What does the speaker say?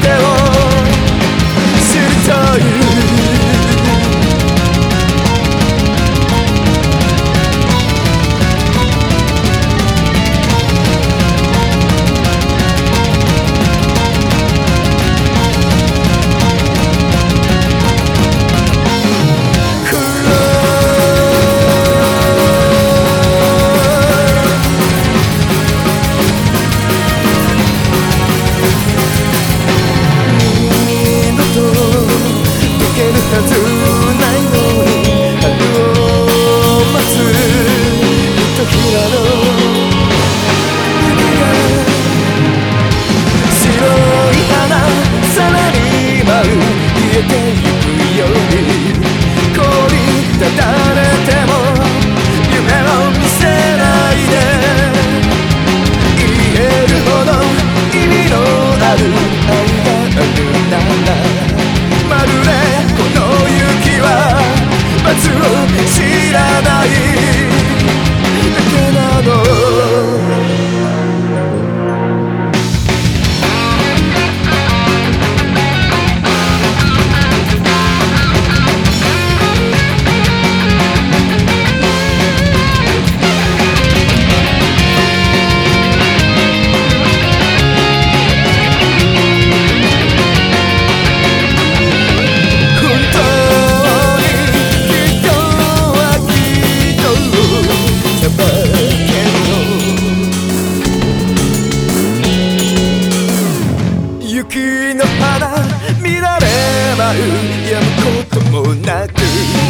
てを today. 時の花られ舞うやむこともなく。